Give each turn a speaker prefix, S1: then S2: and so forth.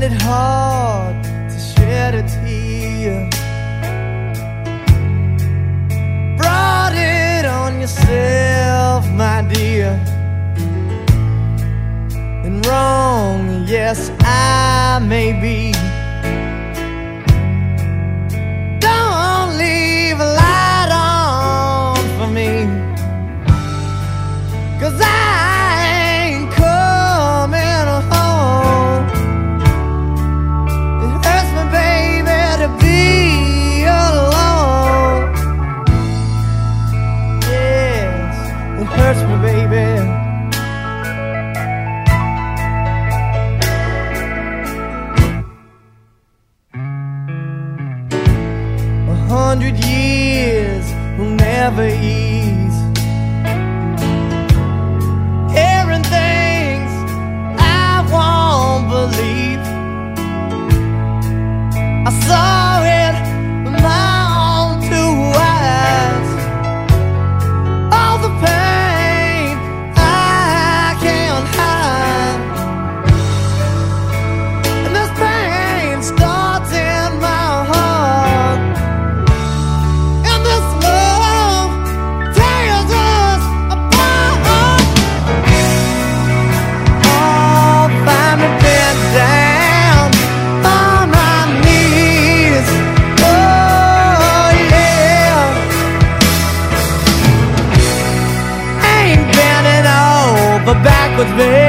S1: find it hard to shed a tear. Brought it on yourself, my dear. And wrong, yes, I may be. hundred years will never ease. with me.